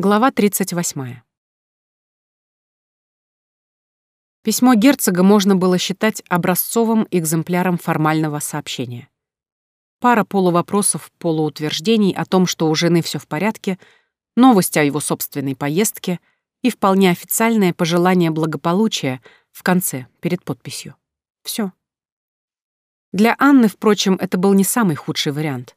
Глава 38. Письмо герцога можно было считать образцовым экземпляром формального сообщения. Пара полувопросов, полуутверждений о том, что у жены все в порядке, новость о его собственной поездке и вполне официальное пожелание благополучия в конце, перед подписью. Все. Для Анны, впрочем, это был не самый худший вариант.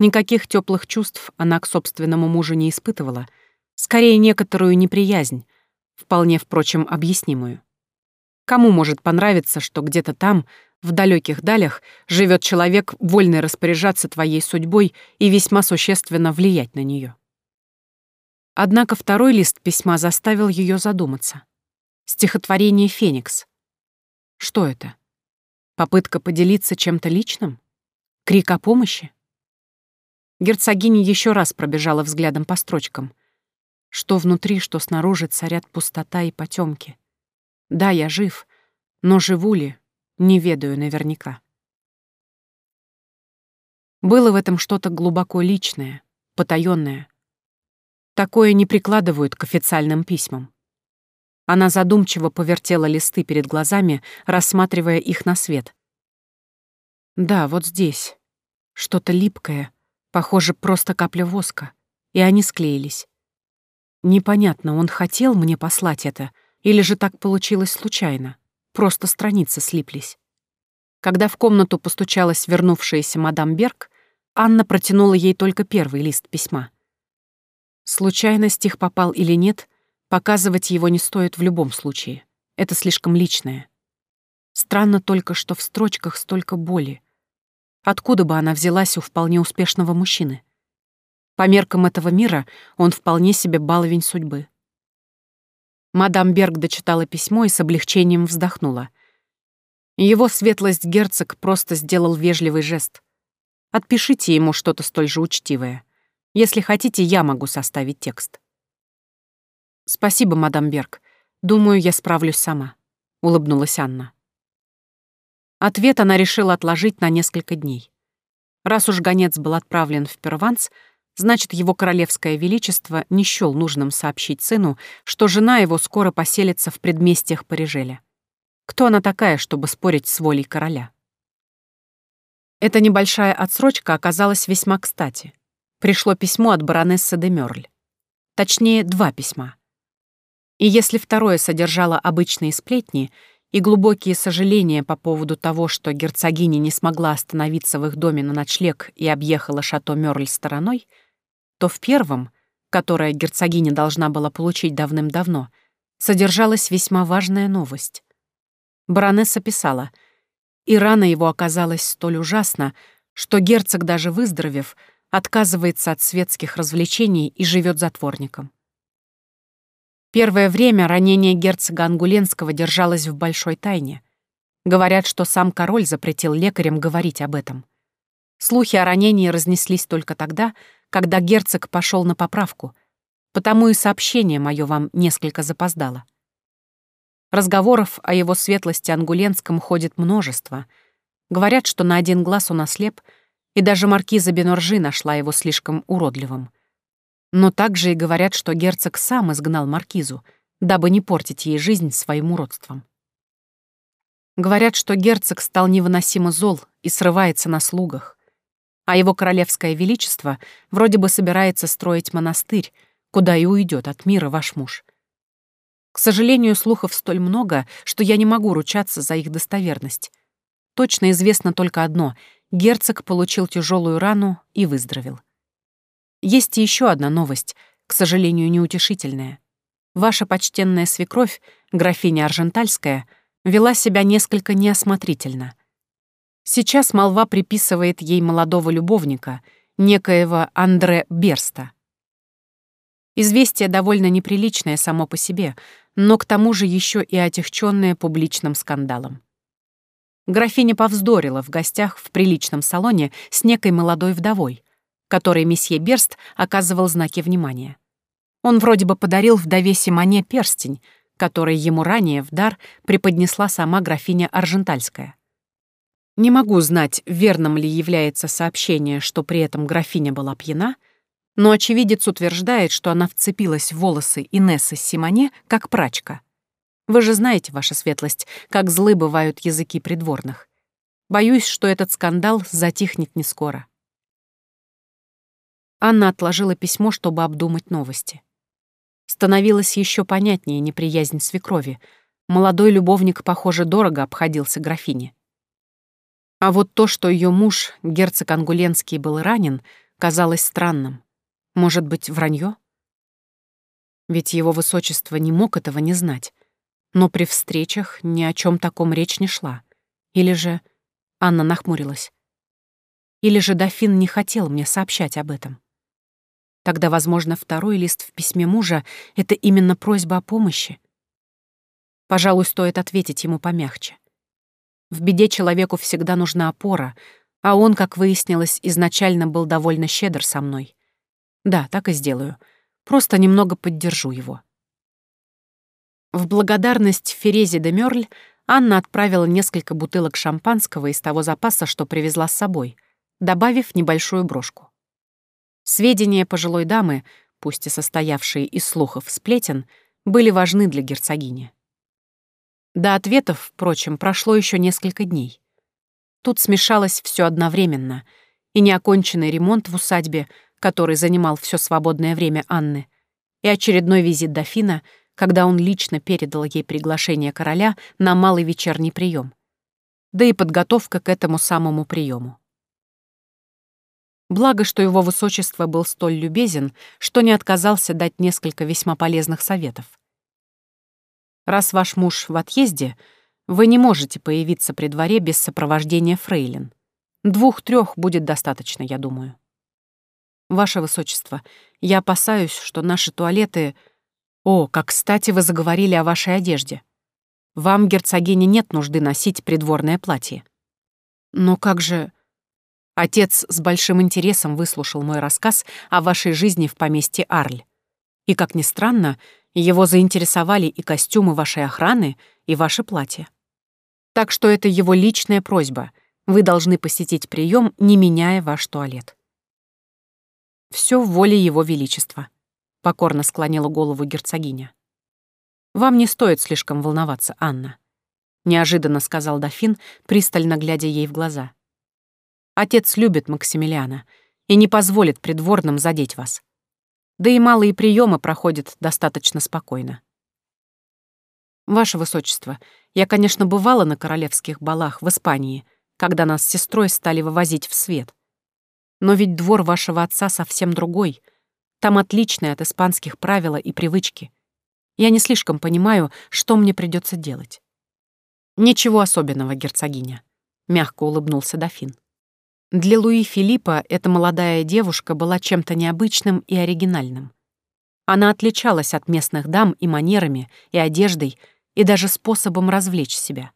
Никаких теплых чувств она к собственному мужу не испытывала — Скорее, некоторую неприязнь, вполне, впрочем, объяснимую. Кому может понравиться, что где-то там, в далеких далях, живет человек, вольный распоряжаться твоей судьбой и весьма существенно влиять на нее? Однако второй лист письма заставил ее задуматься. Стихотворение «Феникс». Что это? Попытка поделиться чем-то личным? Крик о помощи? Герцогиня еще раз пробежала взглядом по строчкам — что внутри, что снаружи царят пустота и потемки. Да, я жив, но живу ли, не ведаю наверняка. Было в этом что-то глубоко личное, потаённое. Такое не прикладывают к официальным письмам. Она задумчиво повертела листы перед глазами, рассматривая их на свет. Да, вот здесь. Что-то липкое, похоже, просто капля воска, и они склеились. Непонятно, он хотел мне послать это, или же так получилось случайно. Просто страницы слиплись. Когда в комнату постучалась вернувшаяся мадам Берг, Анна протянула ей только первый лист письма. Случайно стих попал или нет, показывать его не стоит в любом случае. Это слишком личное. Странно только, что в строчках столько боли. Откуда бы она взялась у вполне успешного мужчины? По меркам этого мира он вполне себе баловень судьбы. Мадам Берг дочитала письмо и с облегчением вздохнула. Его светлость герцог просто сделал вежливый жест. Отпишите ему что-то столь же учтивое. Если хотите, я могу составить текст. Спасибо, мадам Берг. Думаю, я справлюсь сама, улыбнулась Анна. Ответ она решила отложить на несколько дней. Раз уж гонец был отправлен в Перванс, Значит, его королевское величество не счёл нужным сообщить сыну, что жена его скоро поселится в предместьях Парижеля. Кто она такая, чтобы спорить с волей короля? Эта небольшая отсрочка оказалась весьма кстати. Пришло письмо от баронессы де Мёрль. Точнее, два письма. И если второе содержало обычные сплетни и глубокие сожаления по поводу того, что герцогиня не смогла остановиться в их доме на ночлег и объехала шато Мёрль стороной — то в первом, которое герцогиня должна была получить давным-давно, содержалась весьма важная новость. Баронесса писала, и рана его оказалась столь ужасна, что герцог, даже выздоровев, отказывается от светских развлечений и живет затворником. Первое время ранение герцога Ангуленского держалось в большой тайне. Говорят, что сам король запретил лекарям говорить об этом. Слухи о ранении разнеслись только тогда, когда герцог пошел на поправку, потому и сообщение мое вам несколько запоздало. Разговоров о его светлости Ангуленском ходит множество. Говорят, что на один глаз он ослеп, и даже маркиза Беноржи нашла его слишком уродливым. Но также и говорят, что герцог сам изгнал маркизу, дабы не портить ей жизнь своим уродством. Говорят, что герцог стал невыносимо зол и срывается на слугах, а его королевское величество вроде бы собирается строить монастырь, куда и уйдет от мира ваш муж. К сожалению, слухов столь много, что я не могу ручаться за их достоверность. Точно известно только одно — герцог получил тяжелую рану и выздоровел. Есть и еще одна новость, к сожалению, неутешительная. Ваша почтенная свекровь, графиня Аржентальская, вела себя несколько неосмотрительно — Сейчас молва приписывает ей молодого любовника, некоего Андре Берста. Известие довольно неприличное само по себе, но к тому же еще и отягченное публичным скандалом. Графиня повздорила в гостях в приличном салоне с некой молодой вдовой, которой месье Берст оказывал знаки внимания. Он вроде бы подарил вдове Симоне перстень, который ему ранее в дар преподнесла сама графиня Аржентальская. Не могу знать, верным ли является сообщение, что при этом графиня была пьяна, Но очевидец утверждает, что она вцепилась в волосы Инессы Симоне, как прачка. Вы же знаете, ваша светлость, как злы бывают языки придворных. Боюсь, что этот скандал затихнет не скоро. Анна отложила письмо, чтобы обдумать новости. Становилось еще понятнее неприязнь свекрови. Молодой любовник, похоже, дорого обходился графине. А вот то, что ее муж, герцог Ангуленский, был ранен, казалось странным. Может быть, вранье? Ведь его высочество не мог этого не знать. Но при встречах ни о чем таком речь не шла. Или же... Анна нахмурилась. Или же дофин не хотел мне сообщать об этом. Тогда, возможно, второй лист в письме мужа — это именно просьба о помощи. Пожалуй, стоит ответить ему помягче. В беде человеку всегда нужна опора, а он, как выяснилось, изначально был довольно щедр со мной. Да, так и сделаю. Просто немного поддержу его. В благодарность Ферезе де Мёрль Анна отправила несколько бутылок шампанского из того запаса, что привезла с собой, добавив небольшую брошку. Сведения пожилой дамы, пусть и состоявшие из слухов сплетен, были важны для герцогини. До ответов, впрочем, прошло еще несколько дней. Тут смешалось все одновременно, и неоконченный ремонт в усадьбе, который занимал все свободное время Анны, и очередной визит дофина, когда он лично передал ей приглашение короля на малый вечерний прием, да и подготовка к этому самому приему. Благо, что его высочество был столь любезен, что не отказался дать несколько весьма полезных советов. Раз ваш муж в отъезде, вы не можете появиться при дворе без сопровождения фрейлин. Двух-трех будет достаточно, я думаю. Ваше высочество, я опасаюсь, что наши туалеты... О, как кстати вы заговорили о вашей одежде. Вам, герцогине, нет нужды носить придворное платье. Но как же... Отец с большим интересом выслушал мой рассказ о вашей жизни в поместье Арль. И, как ни странно, его заинтересовали и костюмы вашей охраны, и ваше платье. Так что это его личная просьба. Вы должны посетить прием, не меняя ваш туалет. Все в воле его величества, покорно склонила голову герцогиня. Вам не стоит слишком волноваться, Анна, неожиданно сказал дофин, пристально глядя ей в глаза. Отец любит Максимилиана и не позволит придворным задеть вас. Да и малые приемы проходят достаточно спокойно. Ваше Высочество, я, конечно, бывала на королевских балах в Испании, когда нас с сестрой стали вывозить в свет. Но ведь двор вашего отца совсем другой. Там отличные от испанских правила и привычки. Я не слишком понимаю, что мне придется делать. Ничего особенного, герцогиня, — мягко улыбнулся дофин. Для Луи Филиппа эта молодая девушка была чем-то необычным и оригинальным. Она отличалась от местных дам и манерами, и одеждой, и даже способом развлечь себя.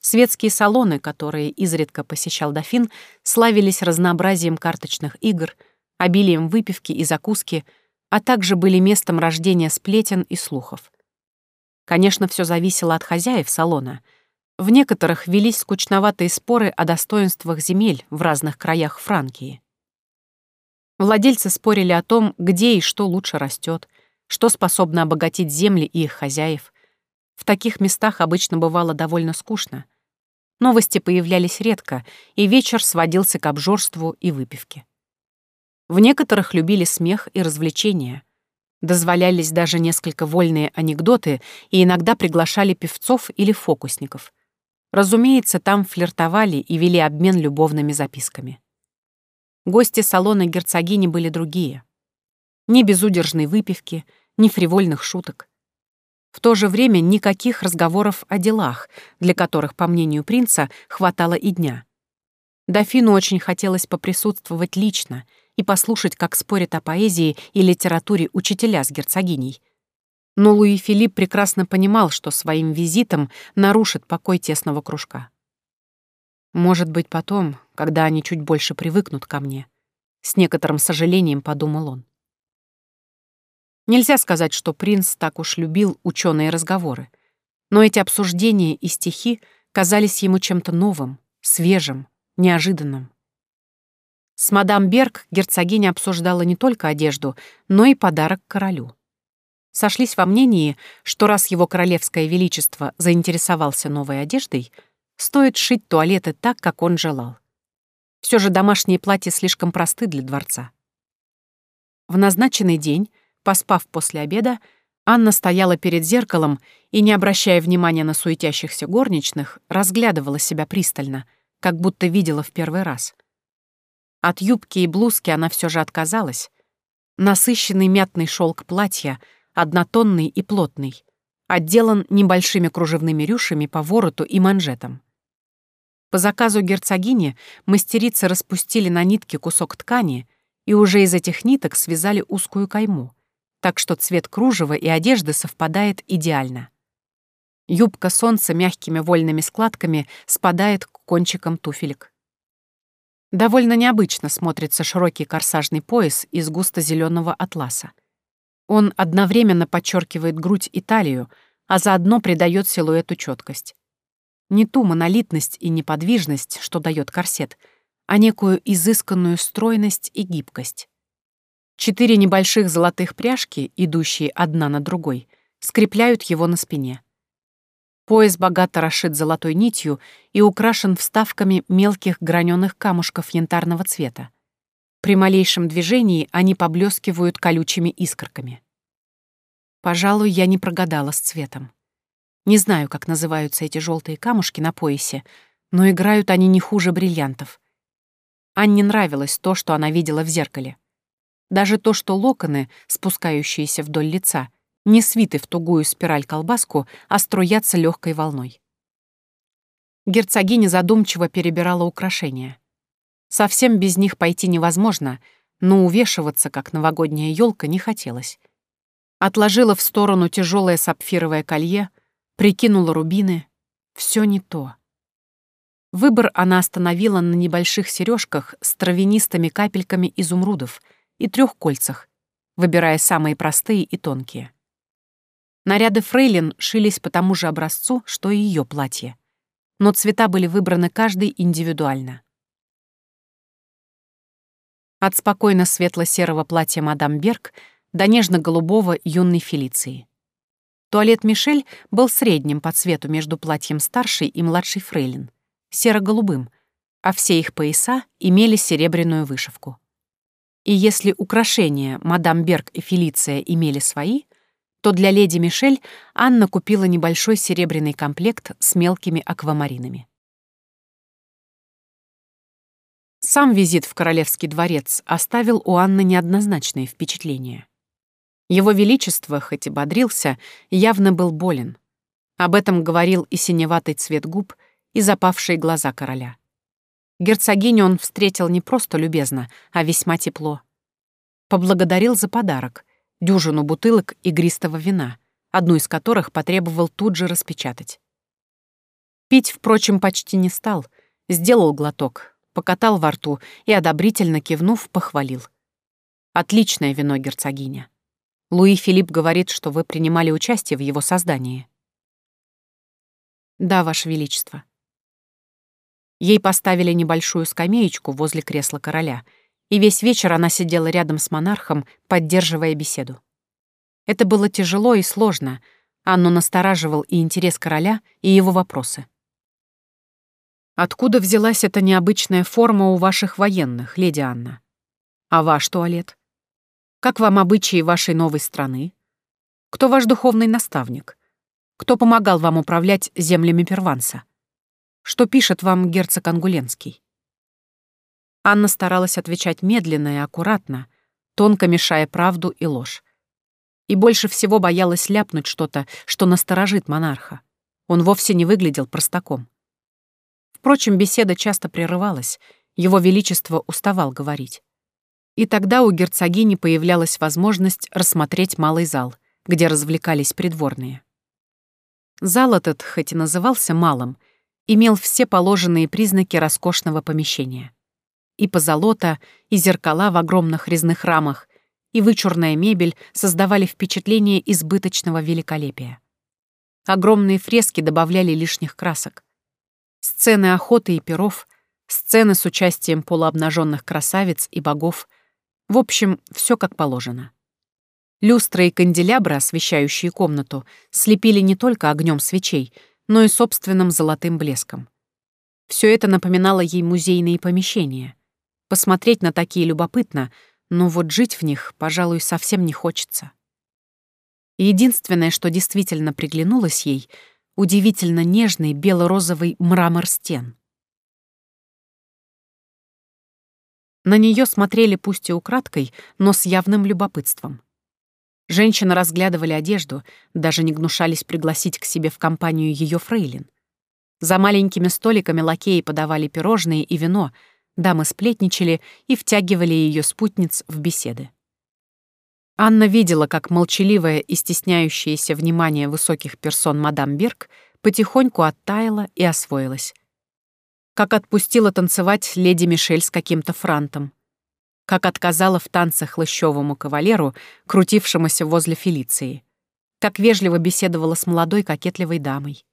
Светские салоны, которые изредка посещал дофин, славились разнообразием карточных игр, обилием выпивки и закуски, а также были местом рождения сплетен и слухов. Конечно, все зависело от хозяев салона — в некоторых велись скучноватые споры о достоинствах земель в разных краях Франкии. Владельцы спорили о том, где и что лучше растет, что способно обогатить земли и их хозяев. В таких местах обычно бывало довольно скучно. Новости появлялись редко, и вечер сводился к обжорству и выпивке. В некоторых любили смех и развлечения. Дозволялись даже несколько вольные анекдоты и иногда приглашали певцов или фокусников — Разумеется, там флиртовали и вели обмен любовными записками. Гости салона герцогини были другие. Ни безудержной выпивки, ни фривольных шуток. В то же время никаких разговоров о делах, для которых, по мнению принца, хватало и дня. Дофину очень хотелось поприсутствовать лично и послушать, как спорят о поэзии и литературе учителя с герцогиней — но Луи Филипп прекрасно понимал, что своим визитом нарушит покой тесного кружка. Может быть, потом, когда они чуть больше привыкнут ко мне, с некоторым сожалением подумал он. Нельзя сказать, что принц так уж любил ученые разговоры, но эти обсуждения и стихи казались ему чем-то новым, свежим, неожиданным. С мадам Берг герцогиня обсуждала не только одежду, но и подарок королю. Сошлись во мнении, что раз его королевское величество заинтересовался новой одеждой, стоит шить туалеты так, как он желал. Все же домашние платья слишком просты для дворца. В назначенный день, поспав после обеда, Анна стояла перед зеркалом и, не обращая внимания на суетящихся горничных, разглядывала себя пристально, как будто видела в первый раз. От юбки и блузки она все же отказалась. Насыщенный мятный шелк платья, однотонный и плотный, отделан небольшими кружевными рюшами по вороту и манжетам. По заказу герцогини мастерицы распустили на нитке кусок ткани и уже из этих ниток связали узкую кайму, так что цвет кружева и одежды совпадает идеально. Юбка солнца мягкими вольными складками спадает к кончикам туфелек. Довольно необычно смотрится широкий корсажный пояс из густо-зеленого атласа. Он одновременно подчеркивает грудь и талию, а заодно придает силуэту четкость. Не ту монолитность и неподвижность, что дает корсет, а некую изысканную стройность и гибкость. Четыре небольших золотых пряжки, идущие одна на другой, скрепляют его на спине. Пояс богато расшит золотой нитью и украшен вставками мелких граненых камушков янтарного цвета. При малейшем движении они поблескивают колючими искорками. Пожалуй, я не прогадала с цветом. Не знаю, как называются эти желтые камушки на поясе, но играют они не хуже бриллиантов. Анне нравилось то, что она видела в зеркале. Даже то, что локоны, спускающиеся вдоль лица, не свиты в тугую спираль-колбаску, а струятся легкой волной. Герцогиня задумчиво перебирала украшения. Совсем без них пойти невозможно, но увешиваться, как новогодняя елка, не хотелось. Отложила в сторону тяжелое сапфировое колье, прикинула рубины. Все не то. Выбор она остановила на небольших сережках с травянистыми капельками изумрудов и трех кольцах, выбирая самые простые и тонкие. Наряды фрейлин шились по тому же образцу, что и ее платье. Но цвета были выбраны каждый индивидуально. От спокойно светло-серого платья мадам Берг до нежно-голубого юной Фелиции. Туалет Мишель был средним по цвету между платьем старшей и младшей фрейлин, серо-голубым, а все их пояса имели серебряную вышивку. И если украшения мадам Берг и Фелиция имели свои, то для леди Мишель Анна купила небольшой серебряный комплект с мелкими аквамаринами. Сам визит в Королевский дворец оставил у Анны неоднозначные впечатления. Его Величество, хоть и бодрился, явно был болен. Об этом говорил и синеватый цвет губ, и запавшие глаза короля. Герцогиню он встретил не просто любезно, а весьма тепло. Поблагодарил за подарок — дюжину бутылок игристого вина, одну из которых потребовал тут же распечатать. Пить, впрочем, почти не стал, сделал глоток, покатал во рту и, одобрительно кивнув, похвалил. «Отличное вино, герцогиня. Луи Филипп говорит, что вы принимали участие в его создании». «Да, Ваше Величество». Ей поставили небольшую скамеечку возле кресла короля — и весь вечер она сидела рядом с монархом, поддерживая беседу. Это было тяжело и сложно, Анну настораживал и интерес короля, и его вопросы. «Откуда взялась эта необычная форма у ваших военных, леди Анна? А ваш туалет? Как вам обычаи вашей новой страны? Кто ваш духовный наставник? Кто помогал вам управлять землями Перванса? Что пишет вам герцог Ангуленский?» Анна старалась отвечать медленно и аккуратно, тонко мешая правду и ложь. И больше всего боялась ляпнуть что-то, что насторожит монарха. Он вовсе не выглядел простаком. Впрочем, беседа часто прерывалась, его величество уставал говорить. И тогда у герцогини появлялась возможность рассмотреть малый зал, где развлекались придворные. Зал этот, хоть и назывался малым, имел все положенные признаки роскошного помещения. И позолота, и зеркала в огромных резных рамах, и вычурная мебель создавали впечатление избыточного великолепия. Огромные фрески добавляли лишних красок. Сцены охоты и перов, сцены с участием полуобнаженных красавиц и богов. В общем, все как положено. Люстры и канделябры, освещающие комнату, слепили не только огнем свечей, но и собственным золотым блеском. Все это напоминало ей музейные помещения. Посмотреть на такие любопытно, но вот жить в них, пожалуй, совсем не хочется. Единственное, что действительно приглянулось ей — удивительно нежный бело-розовый мрамор стен. На нее смотрели пусть и украдкой, но с явным любопытством. Женщины разглядывали одежду, даже не гнушались пригласить к себе в компанию ее фрейлин. За маленькими столиками лакеи подавали пирожные и вино, дамы сплетничали и втягивали ее спутниц в беседы. Анна видела, как молчаливая и стесняющаяся внимание высоких персон мадам Бирк потихоньку оттаяла и освоилась. Как отпустила танцевать леди Мишель с каким-то франтом. Как отказала в танцах хлыщевому кавалеру, крутившемуся возле Фелиции. Как вежливо беседовала с молодой кокетливой дамой.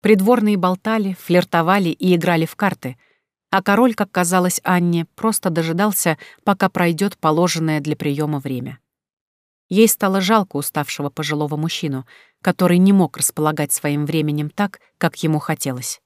Придворные болтали, флиртовали и играли в карты — а король, как казалось Анне, просто дожидался, пока пройдет положенное для приема время. Ей стало жалко уставшего пожилого мужчину, который не мог располагать своим временем так, как ему хотелось.